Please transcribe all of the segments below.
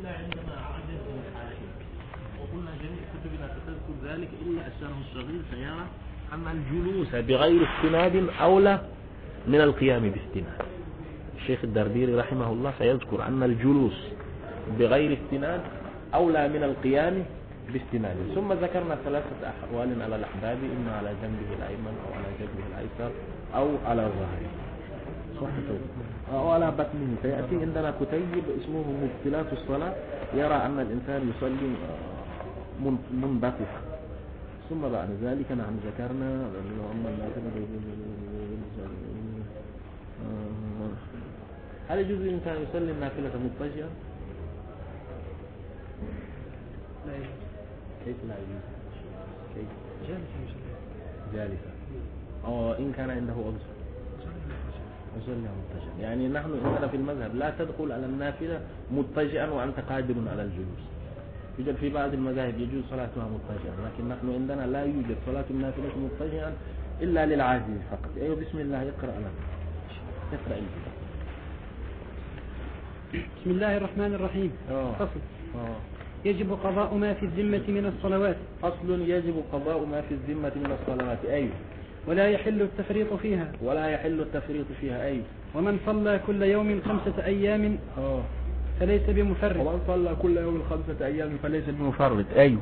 الله عندما من حالتين وقلنا جميع كتبنا ستذكر ذلك إلا الشرح الصغير سيرى أن الجلوس بغير استناد أولى من القيام باستناد. الشيخ الدرديري رحمه الله سيذكر أن الجلوس بغير استناد أولى من القيام باستناد. ثم ذكرنا ثلاثة أحوال على الأحباب إما على جنبه الأيمن أو على جنبه الأيسر أو على ظهره أو على بطنه سيأتي عندنا كتيب اسمه مبتلات الصلاة يرى أن الإنسان يصلي منبطحا ثم بعد ذلك نحن ذكرنا هل يجوز الإنسان يصلي النافلة مضطجعا؟ لا يجوز كيف لا يجوز؟ كيف؟ جالسا جالسا أو إن كان عنده أجر يصلي مضطجعا يعني نحن عندنا في المذهب لا تدخل على النافلة مضطجعا وأنت قادر على الجلوس. يوجد في بعض المذاهب يجوز صلاتها مضطجعا لكن نحن عندنا لا يوجد صلاة النافلة مضطجعا إلا للعاجز فقط. أيوة بسم الله يقرأ لنا. يقرأ الكتاب بسم الله الرحمن الرحيم. آه. فصل. آه. يجب قضاء ما في الذمة من الصلوات. فصل يجب قضاء ما في الذمة من الصلوات. أي ولا يحل التفريط فيها. ولا يحل التفريط فيها أي. ومن صلى كل يوم خمسة أيام آه. فليس بمفرط. ومن صلى كل يوم خمسة أيام فليس بمفرط. أيوه.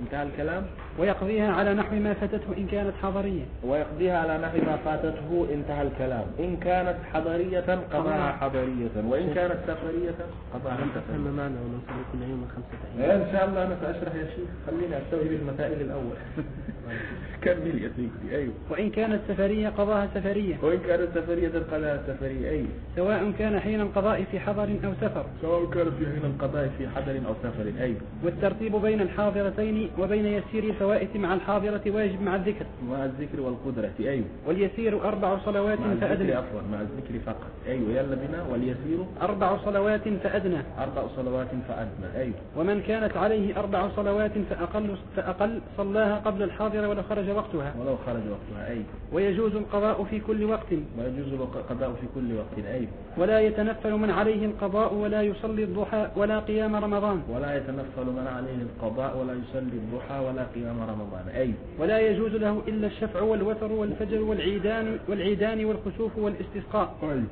انتهى الكلام؟ ويقضيها على نحو ما فاتته إن كانت حضرية. ويقضيها على نحو ما فاتته انتهى الكلام. إن كانت حضرية قضاها حضرية. وإن كانت سفرية قضاها سفرية. معنا ونصلي كل يوم خمسة أيام؟ إن شاء الله أنا سأشرح يا شيخ. خليني أستوعب المسائل الأول. كمل يا سيدي. أيوه. وإن كانت سفرية قضاها سفرية. وإن كانت سفرية قضاها سفرية. أيوه. سواء كان حين القضاء في حضر أو سفر. سواء كانت في حين القضاء في حضر أو سفر. أيوه. والترتيب بين الحاضرتين وبين يسير الفوائت مع الحاضرة واجب مع الذكر. مع الذكر والقدرة أيوه واليسير أربع صلوات مع الذكر فأدنى. عفوا مع الذكر فقط. أيوه يلا بنا واليسير؟ أربع صلوات فأدنى. أربع صلوات فأدنى أيوه ومن كانت عليه أربع صلوات فأقل, فأقل صلاها قبل الحاضر ولو خرج وقتها. ولو خرج وقتها أيوه ويجوز القضاء في كل وقت. ويجوز القضاء في كل وقت أيوه ولا يتنفل من عليه القضاء ولا يصلي الضحى ولا قيام رمضان. ولا يتنفل من عليه القضاء ولا يصلي الضحى ولا قيام رمضان. أيوه ولا يجوز له إلا الشفع والوتر والفجر والعيدان والعيدان والخسوف والاستسقاء. أيوه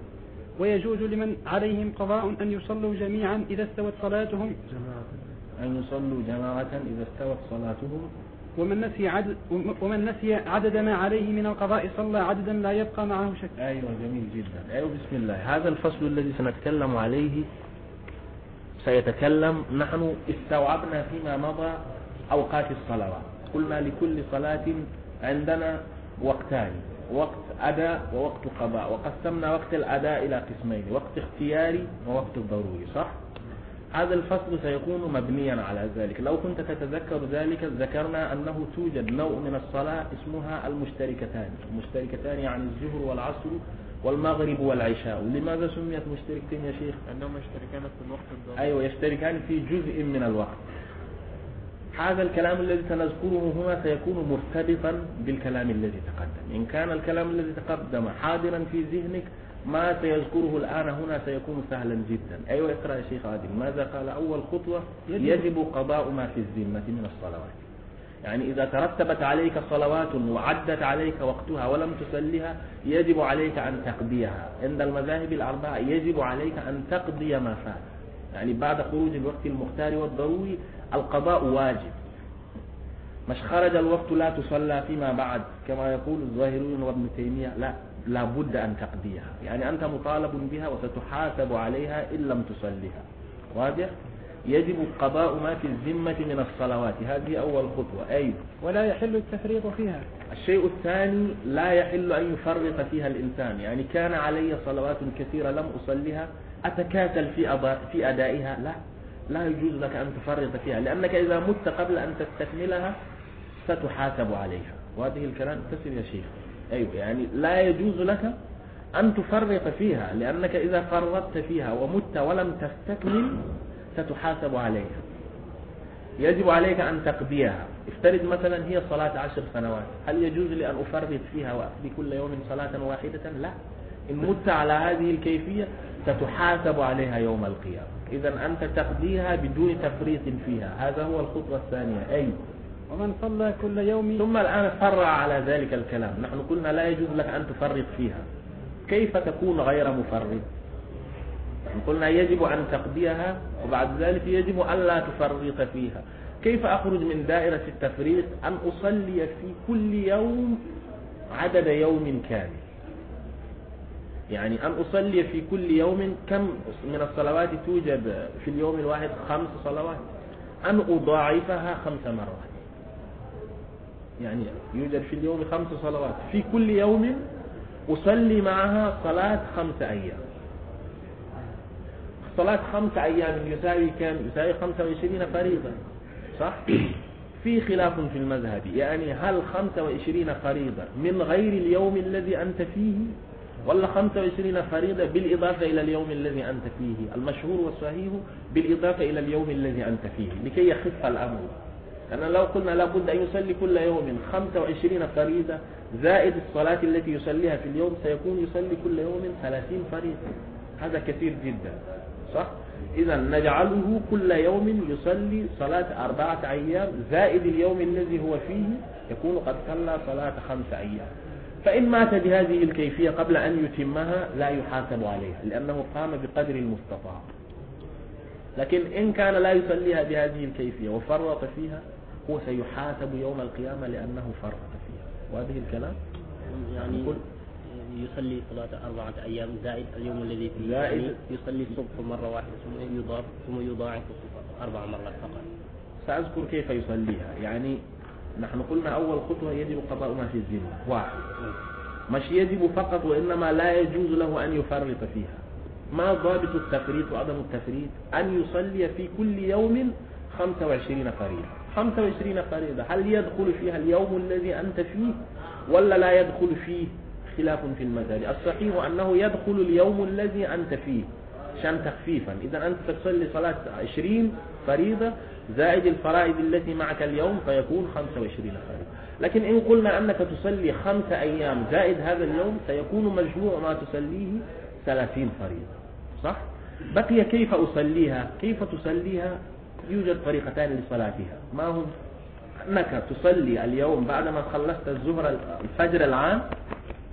ويجوز لمن عليهم قضاء أن يصلوا جميعا إذا استوت صلاتهم. أن يصلوا جماعة إذا استوت صلاتهم. ومن نسي عدد ومن نسي عدد ما عليه من القضاء صلى عددا لا يبقى معه شك. أيوة جميل جدا. أيوة بسم الله. هذا الفصل الذي سنتكلم عليه. سيتكلم نحن استوعبنا فيما مضى أوقات الصلوات. قلنا لكل صلاة عندنا وقتان وقت أداء ووقت قضاء وقسمنا وقت الأداء إلى قسمين وقت اختياري ووقت ضروري صح؟ هذا الفصل سيكون مبنيا على ذلك. لو كنت تتذكر ذلك ذكرنا أنه توجد نوع من الصلاة اسمها المشتركتان المشتركتان يعني الظهر والعصر والمغرب والعشاء. لماذا سميت مشتركتين يا شيخ؟ أنهما يشتركان في الوقت الضروري. أيوة يشتركان في جزء من الوقت. هذا الكلام الذي سنذكره هنا سيكون مرتبطا بالكلام الذي تقدم. إن كان الكلام الذي تقدم حاضرا في ذهنك ما سيذكره الآن هنا سيكون سهلا جدا. أيوة اقرأ يا شيخ عادل ماذا قال أول خطوة؟ يجب. قضاء ما في الذمة من الصلوات. يعني إذا ترتبت عليك صلوات وعدت عليك وقتها ولم تصليها يجب عليك أن تقضيها. عند المذاهب الأربعة يجب عليك أن تقضي ما فات. يعني بعد خروج الوقت المختار والضروري القضاء واجب. مش خرج الوقت لا تصلى فيما بعد كما يقول الظاهرون وابن تيمية لا لا بد أن تقضيها. يعني أنت مطالب بها وستحاسب عليها إن لم تصليها. واضح؟ يجب قضاء ما في الذمة من الصلوات. هذه أول خطوة. أي ولا يحل التفريط فيها. الشيء الثاني لا يحل أن يفرط فيها الإنسان. يعني كان علي صلوات كثيرة لم أصليها أتكاسل في, في أدائها؟ لا. لا يجوز لك أن تفرط فيها لأنك إذا مت قبل أن تستكملها ستحاسب عليها. وهذه الكلام تسر يا شيخ. أيوة يعني لا يجوز لك أن تفرط فيها لأنك إذا فرطت فيها ومت ولم تستكمل ستحاسب عليها. يجب عليك أن تقضيها. افترض مثلا هي صلاة عشر سنوات هل يجوز لي أن أفرط فيها وأقضي كل يوم صلاة واحدة؟ لا. إن مت على هذه الكيفية ستحاسب عليها يوم القيامة. إذا أنت تقضيها بدون تفريط فيها. هذا هو الخطوة الثانية. أي؟ ومن صلى كل يوم ثم الآن فرع على ذلك الكلام. نحن قلنا لا يجوز لك أن تفرط فيها. كيف تكون غير مفرط؟ نحن قلنا يجب أن تقضيها وبعد ذلك يجب أن لا تفرط فيها. كيف أخرج من دائرة التفريط؟ أن أصلي في كل يوم عدد يوم كامل. يعني أن أصلي في كل يوم كم من الصلوات توجد في اليوم الواحد خمس صلوات؟ أن أضاعفها خمس مرات. يعني يوجد في اليوم خمس صلوات. في كل يوم أصلي معها صلاة خمس أيام. صلاة خمس أيام يساوي كم؟ يساوي خمسة وعشرين فريضة. صح؟ في خلاف في المذهب. يعني هل خمسة وعشرين فريضة من غير اليوم الذي أنت فيه؟ ولا 25 فريضة بالإضافة إلى اليوم الذي أنت فيه. المشهور والصحيح بالإضافة إلى اليوم الذي أنت فيه. لكي يخف الأمر. لأن لو قلنا لابد أن يصلي كل يوم 25 فريضة زائد الصلاة التي يصليها في اليوم سيكون يصلي كل يوم 30 فريضة. هذا كثير جدا. صح؟ إذا نجعله كل يوم يصلي صلاة أربعة أيام زائد اليوم الذي هو فيه يكون قد صلى صلاة خمس أيام. فإن مات بهذه الكيفية قبل أن يتمها لا يحاسب عليها لأنه قام بقدر المستطاع. لكن إن كان لا يصليها بهذه الكيفية وفرط فيها هو سيحاسب يوم القيامة لأنه فرط فيها. وهذه الكلام؟ يعني يصلي صلاة أربعة أيام زائد اليوم الذي فيه زائد. يعني يصلي الصبح مرة واحدة ثم يضاف ثم يضاعف أربع مرات فقط. سأذكر كيف يصليها. يعني نحن قلنا أول خطوة يجب قضاء ما في الذمة واحد. مش يجب فقط وإنما لا يجوز له أن يفرط فيها. ما ضابط التفريط وعدم التفريط؟ أن يصلي في كل يوم 25 فريضة. 25 فريضة. هل يدخل فيها اليوم الذي أنت فيه ولا لا يدخل فيه؟ خلاف في المذهب الصحيح أنه يدخل اليوم الذي أنت فيه عشان تخفيفا. إذا أنت تصلي صلاة 20 فريضة زائد الفرائض التي معك اليوم فيكون 25 فريضة لكن إن قلنا أنك تصلي خمس أيام زائد هذا اليوم سيكون مجموع ما تصليه 30 فريضة. صح؟ بقي كيف أصليها؟ كيف تصليها يوجد طريقتان لصلاتها. ما هم؟ أنك تصلي اليوم بعدما خلصت الظهر الفجر العام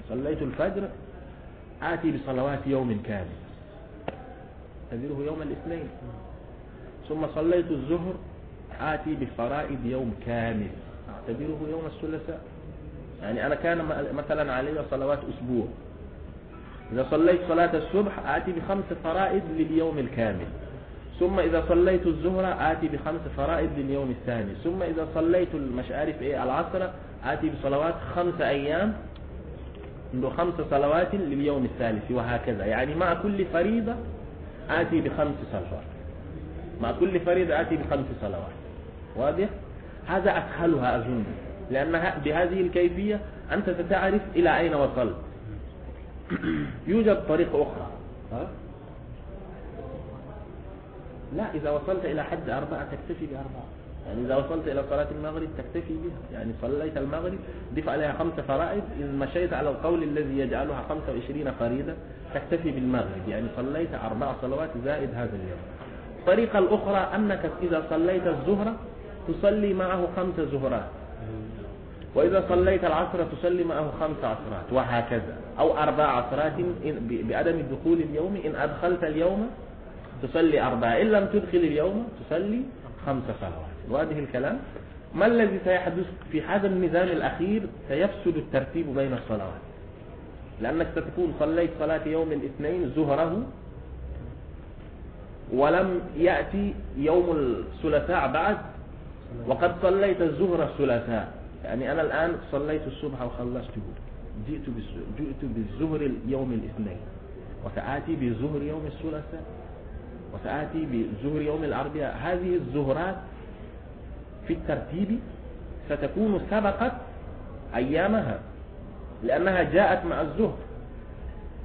صليت الفجر آتي بصلوات يوم كامل. تديره يوم الاثنين. ثم صليت الظهر آتي بفرائض يوم كامل. أعتبره يوم الثلاثاء. يعني أنا كان مثلا علي صلوات أسبوع. إذا صليت صلاة الصبح آتي بخمس فرائض لليوم الكامل. ثم إذا صليت الظهر آتي بخمس فرائض لليوم الثاني. ثم إذا صليت مش عارف إيه العصر آتي بصلوات خمس أيام. عنده خمس صلوات لليوم الثالث وهكذا. يعني مع كل فريضة آتي بخمس صلوات. مع كل فريضة آتي بخمس صلوات. واضح؟ هذا أسهلها أظن لأنها بهذه الكيفية أنت ستعرف إلى أين وصلت. يوجد طريقة أخرى. ها؟ لا إذا وصلت إلى حد أربعة تكتفي بأربعة. يعني إذا وصلت إلى صلاة المغرب تكتفي بها. يعني صليت المغرب ضف عليها خمس فرائض. إذا مشيت على القول الذي يجعلها خمسة وعشرين فريضة تكتفي بالمغرب. يعني صليت أربع صلوات زائد هذا اليوم. الطريقة الأخرى أنك إذا صليت الظهر تصلي معه خمس زهرات. وإذا صليت العصر تصلي معه خمس عصرات. وهكذا. أو أربع عصرات بعدم الدخول اليوم. إن أدخلت اليوم تصلي أربعة إن لم تدخل اليوم تصلي خمس صلوات. وهذه الكلام؟ ما الذي سيحدث في هذا النظام الأخير؟ سيفسد الترتيب بين الصلوات. لأنك ستكون صليت صلاة يوم الاثنين ظهره ولم يأتي يوم الثلاثاء بعد وقد صليت الظهر الثلاثاء. يعني أنا الآن صليت الصبح وخلصته. جئت جئت بالظهر يوم الاثنين. وسآتي بظهر يوم الثلاثاء. وسآتي بظهر يوم الأربعاء. هذه الظهرات في الترتيب ستكون سبقت أيامها لأنها جاءت مع الظهر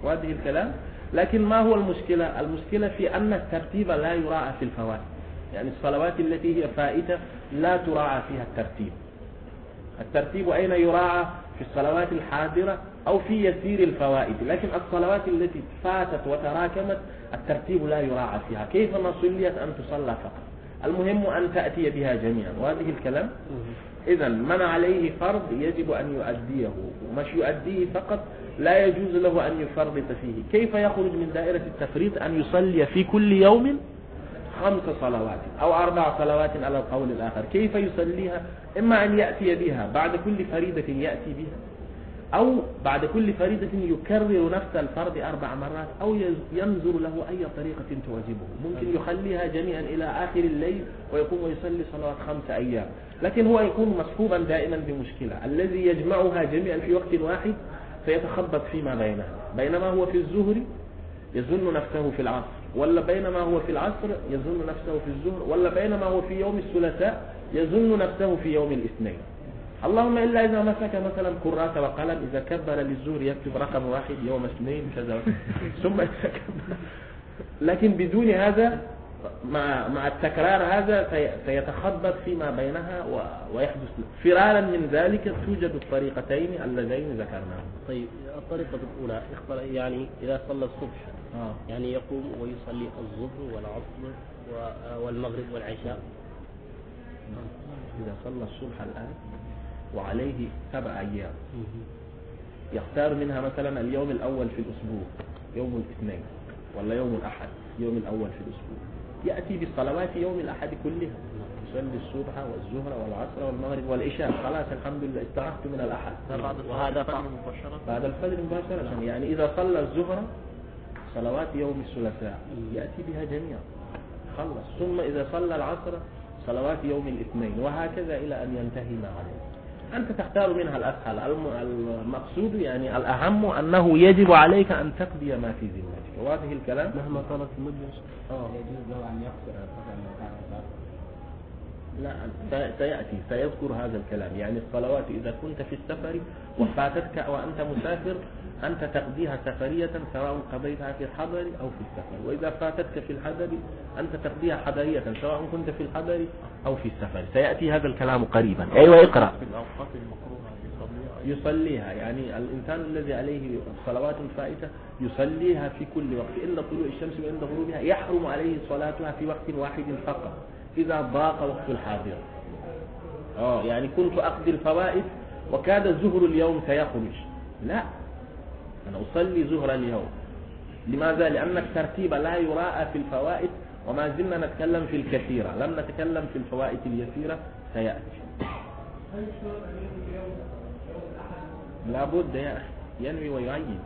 وهذه الكلام؟ لكن ما هو المشكلة؟ المشكلة في أن الترتيب لا يراعى في الفوائد. يعني الصلوات التي هي فائتة لا تراعى فيها الترتيب. الترتيب أين يراعى؟ في في الصلوات الحاضرة أو في يسير الفوائد. لكن الصلوات التي فاتت وتراكمت الترتيب لا يراعى فيها. كيف ما صليت أن تصلى فقط؟ المهم أن تأتي بها جميعا. وهذه الكلام. إذا من عليه فرض يجب أن يؤديه. ومش يؤديه فقط لا يجوز له أن يفرط فيه. كيف يخرج من دائرة التفريط أن يصلي في كل يوم خمس صلوات أو أربع صلوات على القول الآخر؟ كيف يصليها؟ إما أن يأتي بها بعد كل فريدة يأتي بها. أو بعد كل فريدة يكرر نفس الفرض أربع مرات أو ينظر له أي طريقة تعجبه ممكن يخليها جميعا إلى آخر الليل ويقوم ويصلي صلوات خمس أيام. لكن هو يكون مصحوبا دائما بمشكلة. الذي يجمعها جميعا في وقت واحد سيتخبط فيما بينها بينما هو في الزهر يظن نفسه في العصر ولا بينما هو في العصر يظن نفسه في الزهر ولا بينما هو في يوم الثلاثاء يظن نفسه في يوم الاثنين. اللهم إلا إذا مسك مثلا كراسة وقلم إذا كبر للزهر يكتب رقم واحد يوم اثنين كذا. ثم لكن بدون هذا مع مع التكرار هذا سيتخبط فيما بينها ويحدث فرارا من ذلك توجد الطريقتين اللذين ذكرناهم. طيب الطريقة الأولى يعني إذا صلى الصبح آه. يعني يقوم ويصلي الظهر والعصر والمغرب والعشاء. إذا صلى الصبح الآن وعليه سبع أيام يختار منها مثلا اليوم الأول في الأسبوع يوم الاثنين ولا يوم الأحد يوم الأول في الأسبوع يأتي بالصلوات يوم الأحد كلها. يصلي الصبح والزهر والعصر والمغرب والعشاء. خلاص الحمد لله استعفت من الأحد. وهذا الفجر مباشرة. بعد الفجر مباشرة. يعني إذا صلى الزهر صلوات يوم الثلاثاء. يأتي بها جميعا. خلص. ثم إذا صلى العصر صلوات يوم الاثنين. وهكذا إلى أن ينتهي ما عليه. أنت تختار منها الأسهل. المقصود يعني الأهم أنه يجب عليك أن تقضي ما في ذمتك. وهذه الكلام مهما طالت المدة. آه. يجوز له أن يقصر لا سيأتي سيذكر هذا الكلام. يعني الصلوات إذا كنت في السفر وفاتتك وأنت مسافر أنت تقضيها سفرية سواء قضيتها في الحضر أو في السفر. وإذا فاتتك في الحضر أنت تقضيها حضرية سواء كنت في الحضر أو في السفر. سيأتي هذا الكلام قريبا. أيوة اقرأ. في الأوقات المكروهة. يصليها. يعني الإنسان الذي عليه صلوات فائتة يصليها في كل وقت. إلا طلوع الشمس وعند غروبها يحرم عليه صلاتها في وقت واحد فقط. إذا ضاق وقت الحاضر. آه يعني كنت أقضي الفوائد وكاد الزهر اليوم سيخرج لا أنا أصلي ظهر اليوم. لماذا؟ لأن الترتيب لا يراءى في الفوائد وما زلنا نتكلم في الكثيرة. لم نتكلم في الفوائد اليسيرة سيأتي. لابد يا أخي ينوي ويعين.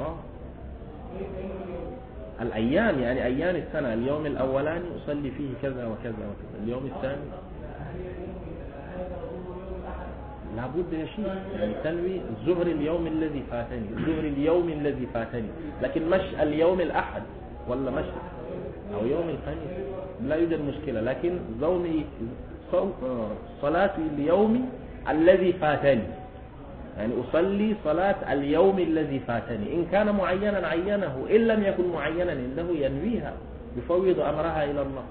آه. الأيام يعني أيام السنة اليوم الأولاني أصلي فيه كذا وكذا وكذا اليوم الثاني. لابد يا شيخ يعني تنوي الظهر اليوم الذي فاتني الظهر اليوم الذي فاتني. لكن مش اليوم الأحد ولا مش أو يوم الخميس لا يوجد مشكلة. لكن صومي صلاة اليوم الذي فاتني. يعني أصلي صلاة اليوم الذي فاتني. إن كان معينا عينه إن لم يكن معينا عنده ينويها يفوض أمرها إلى الله.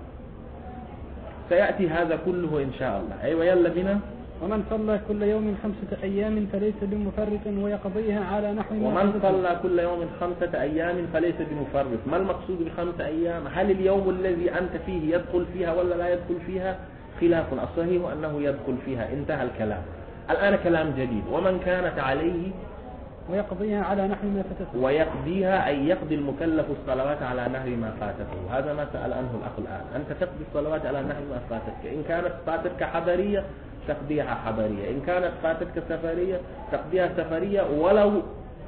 سيأتي هذا كله إن شاء الله. أيوة يلا بنا. ومن صلى كل يوم خمسة أيام فليس بمفرط ويقضيها على نحو ومن صلى كل يوم خمسة أيام فليس بمفرط. ما المقصود بخمسة أيام؟ هل اليوم الذي أنت فيه يدخل فيها ولا لا يدخل فيها؟ خلاف الصحيح أنه يدخل فيها. انتهى الكلام. الآن كلام جديد. ومن كانت عليه ويقضيها على نحو ما فاتته ويقضيها أي يقضي المكلف الصلوات على نحو ما فاتته هذا ما سأل عنه الأخ الآن. أنت تقضي الصلوات على نحو ما فاتتك. إن كانت فاتتك حضرية تقضيها حضرية. إن كانت فاتتك سفرية تقضيها سفرية. ولو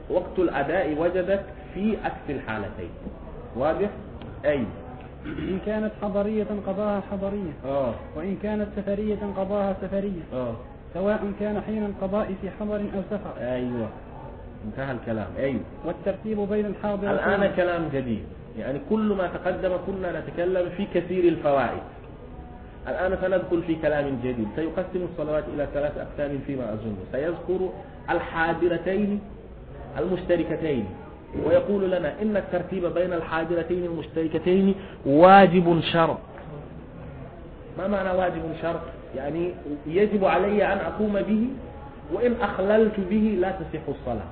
وقت الأداء وجدك في أكس الحالتين. واضح؟ أي. إن كانت حضرية قضاها حضرية آه. وإن كانت سفرية قضاها سفرية آه. سواء كان حين القضاء في حضر أو سفر. أيوة. انتهى الكلام. أيوة. والترتيب بين الحاضر الآن كلام جديد. يعني كل ما تقدم كنا نتكلم في كثير الفوائد. الآن سندخل في كلام جديد. سيقسم الصلوات إلى ثلاث أقسام فيما أظن. سيذكر الحاضرتين المشتركتين. ويقول لنا إن الترتيب بين الحاضرتين المشتركتين واجب شرط. ما معنى واجب شرط؟ يعني يجب علي أن أقوم به وإن أخللت به لا تصح الصلاة.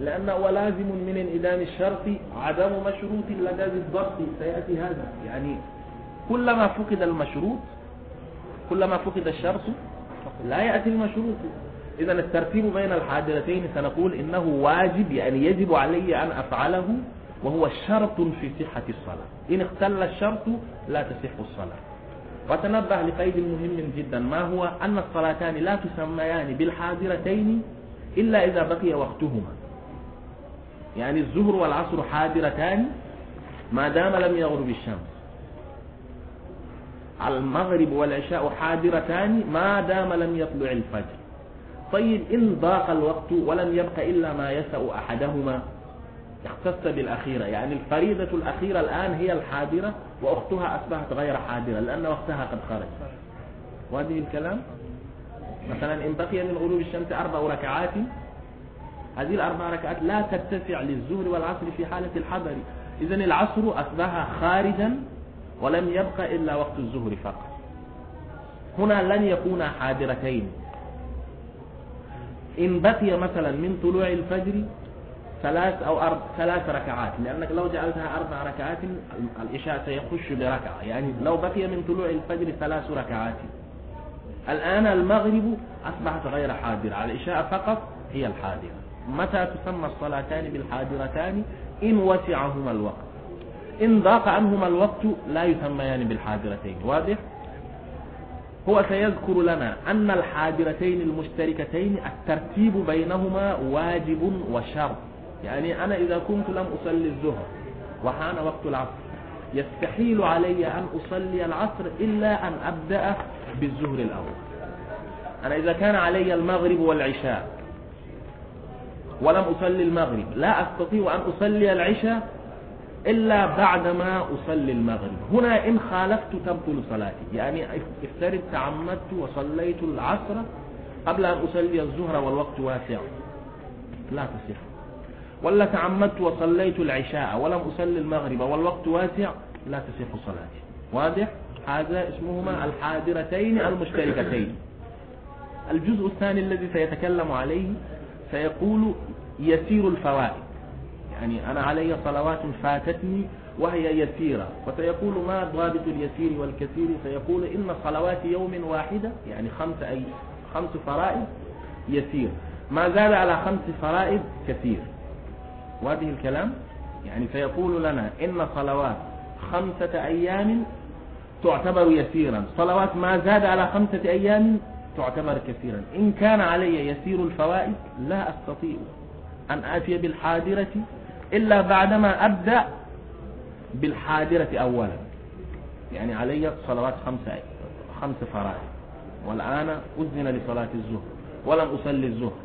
لأنه ولازم من انعدام الشرط عدم مشروط لدى الضبط. سيأتي هذا. يعني كلما فقد المشروط كلما فقد الشرط لا يأتي المشروط. إذا الترتيب بين الحاضرتين سنقول إنه واجب يعني يجب علي أن أفعله وهو شرط في صحة الصلاة. إن اختل الشرط لا تصح الصلاة. وتنبه لقيد مهم جدا ما هو؟ أن الصلاتان لا تسميان بالحاضرتين إلا إذا بقي وقتهما. يعني الظهر والعصر حاضرتان ما دام لم يغرب الشمس. المغرب والعشاء حاضرتان ما دام لم يطلع الفجر. طيب إن ضاق الوقت ولم يبق إلا ما يسع أحدهما. اختص بالأخيرة. يعني الفريضة الأخيرة الآن هي الحاضرة وأختها أصبحت غير حاضرة لأن وقتها قد خرج. وهذه الكلام؟ مثلا إن بقي من غروب الشمس أربع ركعات هذه الأربع ركعات لا تتسع للزهر والعصر في حالة الحضر. إذا العصر أصبح خارجا ولم يبق إلا وقت الزهر فقط. هنا لن يكونا حاضرتين. إن بقي مثلا من طلوع الفجر ثلاث أو أربع ثلاث ركعات لأنك لو جعلتها أربع ركعات العشاء سيخش بركعة يعني لو بقي من طلوع الفجر ثلاث ركعات. الآن المغرب أصبحت غير حاضرة العشاء فقط هي الحاضرة. متى تسمى الصلاتان بالحاضرتان؟ إن وسعهما الوقت. إن ضاق عنهما الوقت لا يسميان بالحاضرتين واضح؟ هو سيذكر لنا أن الحاضرتين المشتركتين الترتيب بينهما واجب وشرط. يعني أنا إذا كنت لم أصلي الظهر وحان وقت العصر يستحيل علي أن أصلي العصر إلا أن أبدأ بالظهر الأول. أنا إذا كان علي المغرب والعشاء ولم أصلي المغرب لا أستطيع أن أصلي العشاء إلا بعدما أصلي المغرب. هنا إن خالفت تبطل صلاتي. يعني افترض تعمدت وصليت العصر قبل أن أصلي الظهر والوقت واسع. لا تصح. ولا تعمدت وصليت العشاء ولم أصلي المغرب والوقت واسع لا تصح صلاتي. واضح؟ هذا اسمهما الحاضرتين المشتركتين. الجزء الثاني الذي سيتكلم عليه سيقول يسير الفوائد. يعني أنا علي صلوات فاتتني وهي يسيرة. فسيقول ما ضابط اليسير والكثير؟ سيقول إن صلوات يوم واحدة يعني خمس أي خمس فرائض يسير. ما زاد على خمس فرائض كثير. وهذه الكلام؟ يعني سيقول لنا إن صلوات خمسة أيام تعتبر يسيرا. صلوات ما زاد على خمسة أيام تعتبر كثيرا. إن كان علي يسير الفوائد لا أستطيع أن آتي بالحاضرة إلا بعدما أبدأ بالحاضرة أولا. يعني علي صلوات خمسة خمس فرائض. والآن أذن لصلاة الظهر. ولم أصلي الظهر.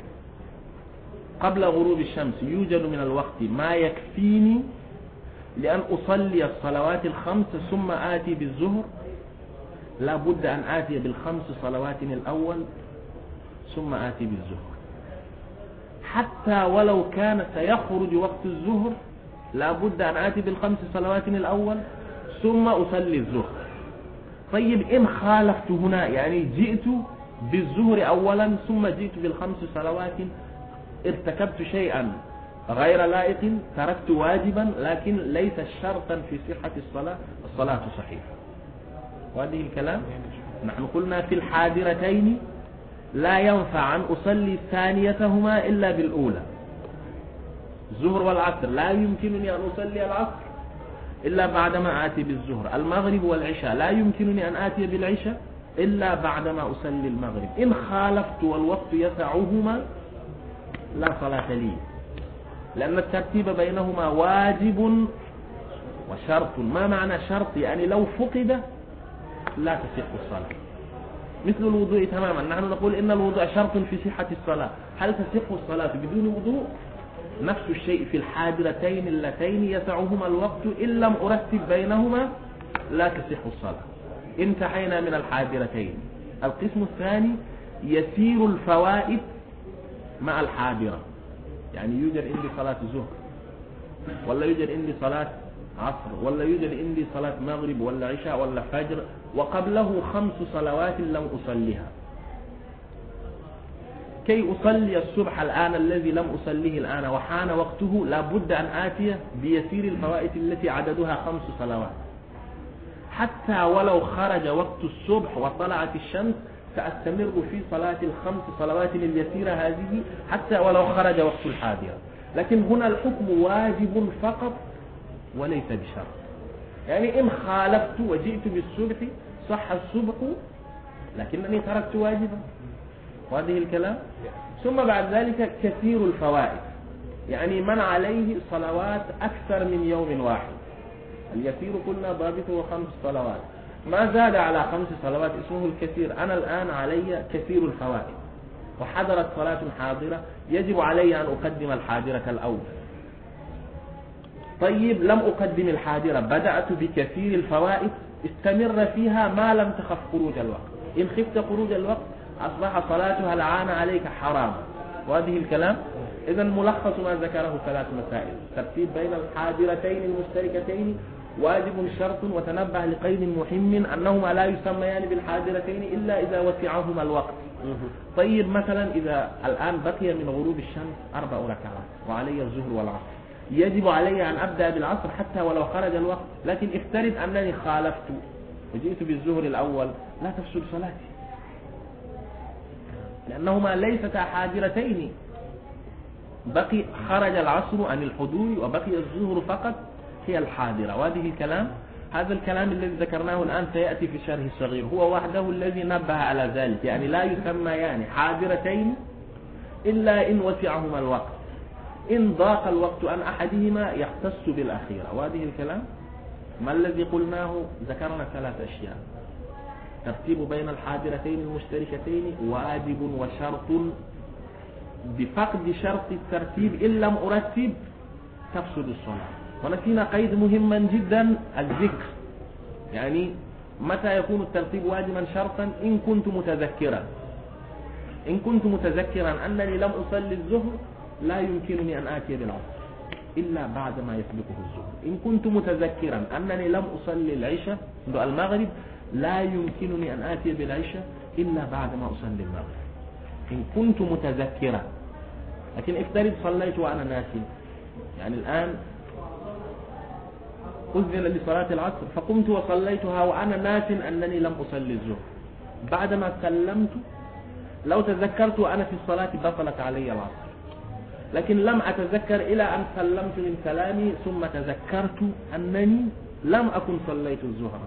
قبل غروب الشمس يوجد من الوقت ما يكفيني لأن أصلي الصلوات الخمس ثم آتي بالظهر. لا بد أن آتي بالخمس صلوات الأول ثم آتي بالظهر. حتى ولو كان سيخرج وقت الظهر لا بد أن آتي بالخمس صلوات الأول ثم أصلي الظهر طيب إن خالفت هنا يعني جئت بالظهر أولا ثم جئت بالخمس صلوات ارتكبت شيئا غير لائق تركت واجبا لكن ليس شرطا في صحة الصلاة الصلاة صحيحة. وهذه الكلام؟ نحن قلنا في الحاضرتين لا ينفع أن أصلي ثانيتهما إلا بالأولى. الظهر والعصر لا يمكنني أن أصلي العصر إلا بعدما آتي بالظهر المغرب والعشاء لا يمكنني أن آتي بالعشاء إلا بعدما أصلي المغرب. إن خالفت والوقت يسعهما لا صلاة لي لأن الترتيب بينهما واجب وشرط. ما معنى شرط؟ يعني لو فقد لا تصح الصلاة. مثل الوضوء تماما. نحن نقول إن الوضوء شرط في صحة الصلاة. هل تصح الصلاة بدون وضوء؟ نفس الشيء في الحاضرتين اللتين يسعهما الوقت إن لم أرتب بينهما لا تصح الصلاة. انتهينا من الحاضرتين القسم الثاني يسير الفوائد مع الحاضرة يعني يوجد عندي صلاة الظهر ولا يوجد عندي صلاة عصر ولا يوجد عندي صلاة مغرب ولا عشاء ولا فجر وقبله خمس صلوات لم أصليها. كي أصلي الصبح الآن الذي لم أصليه الآن وحان وقته لابد أن آتي بيسير الفوائد التي عددها خمس صلوات. حتى ولو خرج وقت الصبح وطلعت الشمس سأستمر في صلاة الخمس صلوات اليسيرة هذه حتى ولو خرج وقت الحاضرة لكن هنا الحكم واجب فقط وليس بشرط. يعني إن خالفت وجئت بالصبح صح الصبح لكنني تركت واجبا. وهذه الكلام؟ ثم بعد ذلك كثير الفوائد. يعني من عليه صلوات أكثر من يوم واحد. اليسير قلنا ضابطه خمس صلوات. ما زاد على خمس صلوات اسمه الكثير. أنا الآن علي كثير الفوائد. وحضرت صلاة حاضرة يجب علي أن أقدم الحاضرة الأول. طيب لم أقدم الحاضرة. بدأت بكثير الفوائد استمر فيها ما لم تخف خروج الوقت. إن خفت خروج الوقت أصبح صلاتها العان عليك حرام. وهذه الكلام؟ إذا ملخص ما ذكره ثلاث مسائل. ترتيب بين الحاضرتين المشتركتين واجب شرط وتنبه لقيد مهم أنهما لا يسميان بالحاضرتين إلا إذا وسعهما الوقت. طيب مثلا إذا الآن بقي من غروب الشمس أربع ركعات وعلي الظهر والعصر. يجب علي أن أبدأ بالعصر حتى ولو خرج الوقت لكن افترض أنني خالفت وجئت بالظهر الأول لا تفسد صلاتي. لأنهما ليستا حاضرتين. بقي خرج العصر عن الحضور وبقي الظهر فقط هي الحاضرة. وهذه الكلام هذا الكلام الذي ذكرناه الآن سيأتي في الشرح الصغير هو وحده الذي نبه على ذلك يعني لا يسمى يعني حاضرتين إلا إن وسعهما الوقت. إن ضاق الوقت عن أحدهما يختص بالأخيرة. وهذه الكلام ما الذي قلناه؟ ذكرنا ثلاث أشياء. ترتيب بين الحاضرتين المشتركتين واجب وشرط. بفقد شرط الترتيب إن لم أرتب تفسد الصلاة. ونسينا قيد مهما جدا الذكر. يعني متى يكون الترتيب واجبا شرطا؟ إن كنت متذكرا. إن كنت متذكرا أنني لم أصلي الظهر لا يمكنني أن آتي بالعصر إلا بعد ما يسبقه الظهر إن كنت متذكرا أنني لم أصلي العشاء المغرب لا يمكنني أن آتي بالعشاء إلا بعد ما أصلي المغرب. إن كنت متذكرا. لكن افترض صليت وأنا ناسي. يعني الآن أذن لصلاة العصر فقمت وصليتها وأنا ناس أنني لم أصلي الظهر بعدما سلمت لو تذكرت وأنا في الصلاة بطلت علي العصر. لكن لم أتذكر إلى أن سلمت من كلامي ثم تذكرت أنني لم أكن صليت الظهر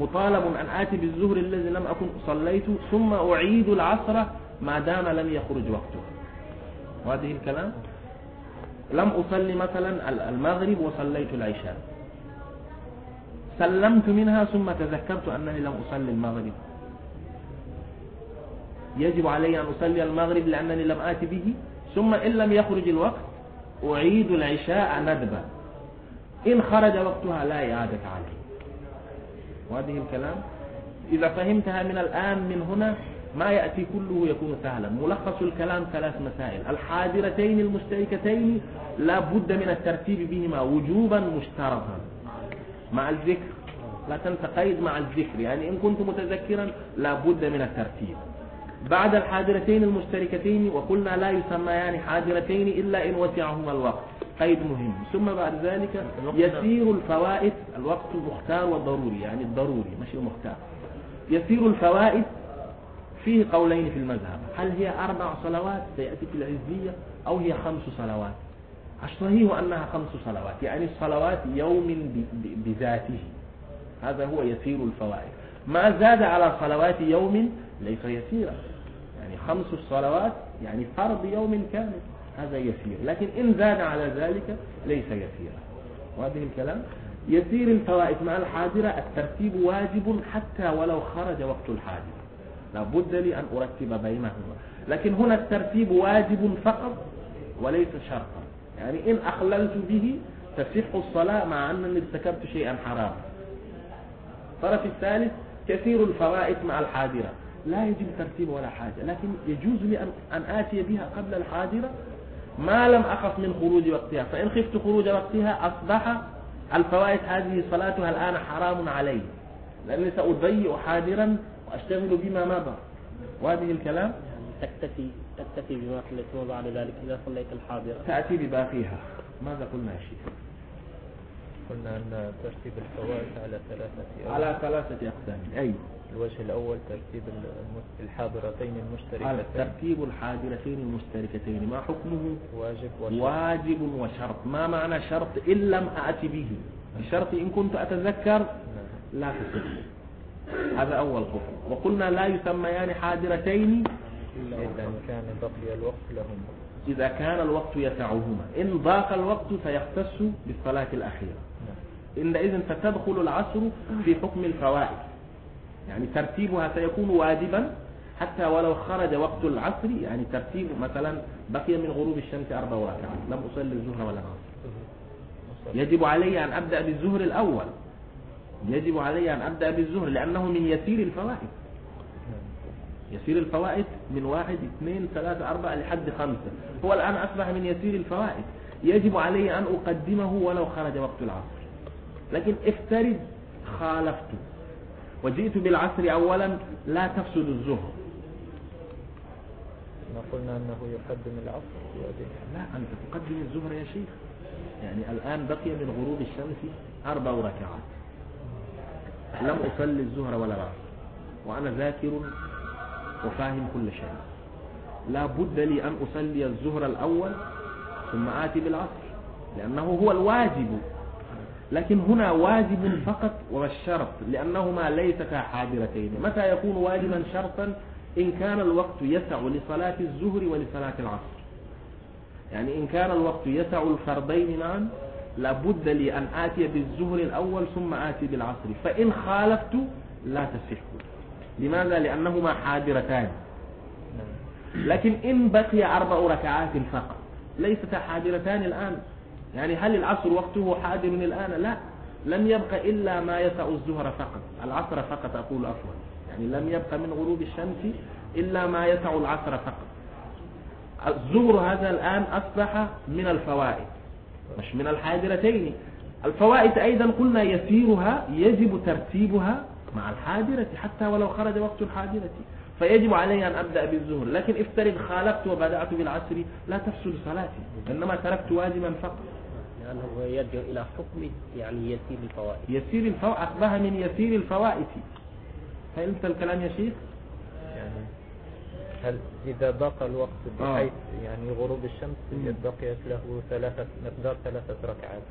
مطالب أن آتي بالظهر الذي لم أكن صليت ثم أعيد العصر ما دام لم يخرج وقته. وهذه الكلام؟ لم أصلي مثلا المغرب وصليت العشاء. سلمت منها ثم تذكرت أنني لم أصلي المغرب. يجب علي أن أصلي المغرب لأنني لم آتي به؟ ثم إن لم يخرج الوقت أعيد العشاء ندبا. إن خرج وقتها لا إعادة عليه. وهذه الكلام إذا فهمتها من الآن من هنا ما يأتي كله يكون سهلا. ملخص الكلام ثلاث مسائل. الحاضرتين المشتركتين لا بد من الترتيب بهما وجوبا مشترطا. مع الذكر. لا تنسى قيد مع الذكر. يعني إن كنت متذكرا لا بد من الترتيب. بعد الحاضرتين المشتركتين وقلنا لا يسميان حاضرتين إلا إن وسعهما الوقت. قيد مهم. ثم بعد ذلك يسير الفوائد الوقت المختار والضروري يعني الضروري مش المختار يسير الفوائد فيه قولين في المذهب. هل هي أربع صلوات؟ سيأتي في العزية. أو هي خمس صلوات؟ الصحيح أنها خمس صلوات يعني صلوات يوم بذاته. هذا هو يسير الفوائد. ما زاد على صلوات يوم ليس يسيرا. يعني خمس الصلوات يعني فرض يوم كامل. هذا يسير. لكن إن زاد على ذلك ليس يسيرا. وهذه الكلام يسير الفوائد مع الحاضرة. الترتيب واجب حتى ولو خرج وقت الحاضرة لا بد لي أن أرتب بينهما. لكن هنا الترتيب واجب فقط وليس شرطا. يعني إن أخللت به تصح الصلاة مع أنني ارتكبت شيئا حراما. الطرف الثالث كثير الفوائد مع الحاضرة. لا يجب ترتيب ولا حاجة لكن يجوز لي أن, آتي بها قبل الحاضرة ما لم أخف من خروج وقتها. فإن خفت خروج وقتها أصبح الفوائد هذه صلاتها الآن حرام علي. لأني سأضيع حاضرا وأشتغل بما مضى. وهذه الكلام؟ يعني تكتفي تكتفي بما صليت وبعد ذلك إذا صليت الحاضرة. تأتي بباقيها. ماذا قلنا يا شيخ؟ قلنا أن ترتيب الفوائد على ثلاثة على ثلاثة أقسام أي؟ الوجه الأول ترتيب الحاضرتين المشتركتين. ترتيب الحاضرتين المشتركتين ما حكمه؟ واجب وشرط. واجب وشرط. ما معنى شرط إن لم أأتي به؟ الشرط إن كنت أتذكر؟ لا تصح هذا أول قسم وقلنا لا يسميان حاضرتين إذا كان بقي الوقت لهم إذا كان الوقت يسعهما. إن ضاق الوقت فيختص بالصلاة الأخيرة. إذن فتدخل العصر في حكم الفوائد. يعني ترتيبها سيكون واجبا حتى ولو خرج وقت العصر يعني ترتيب مثلا بقي من غروب الشمس أربع ركعات. لم أصلي الظهر ولا العصر يجب علي أن أبدأ بالظهر الأول. يجب علي أن أبدأ بالظهر لأنه من يسير الفوائد. يسير الفوائد من واحد اثنين ثلاثة أربعة لحد خمسة. هو الآن أصبح من يسير الفوائد. يجب علي أن أقدمه ولو خرج وقت العصر. لكن افترض خالفت. وجئت بالعصر أولا لا تفسد الظهر ما قلنا أنه يقدم العصر لا أنت تقدم الظهر يا شيخ. يعني الآن بقي من غروب الشمس أربع ركعات. لم أصلي الظهر ولا العصر. وأنا ذاكر وفاهم كل شيء. لا بد لي أن أصلي الظهر الأول ثم آتي بالعصر. لأنه هو الواجب. لكن هنا واجب فقط والشرط لأنهما ليستا حاضرتين. متى يكون واجبا شرطا؟ إن كان الوقت يسع لصلاة الظهر ولصلاة العصر. يعني إن كان الوقت يسع الفردين معا لابد لي أن آتي بالظهر الأول ثم آتي بالعصر. فإن خالفت لا تصح. لماذا؟ لأنهما حاضرتان. لكن إن بقي أربع ركعات فقط ليستا حاضرتان الآن. يعني هل العصر وقته حاضر الآن؟ لا. لم يبقى إلا ما يسع الظهر فقط. العصر فقط أقول أفضل يعني لم يبقى من غروب الشمس إلا ما يسع العصر فقط. الظهر هذا الآن أصبح من الفوائد مش من الحاضرتين. الفوائد أيضا قلنا يسيرها يجب ترتيبها مع الحاضرة حتى ولو خرج وقت الحاضرة. فيجب علي أن أبدأ بالظهر لكن افترض خالفت وبدأت بالعصر لا تفسد صلاتي إنما تركت واجبا فقط. لأنه يرجع إلى حكم يعني يسير الفوائد. يسير الفوائد أصبح من يسير الفوائد. فهمت الكلام يا شيخ؟ يعني هل إذا ضاق الوقت آه. بحيث يعني غروب الشمس. بقيت له ثلاثة مقدار ثلاثة ركعات.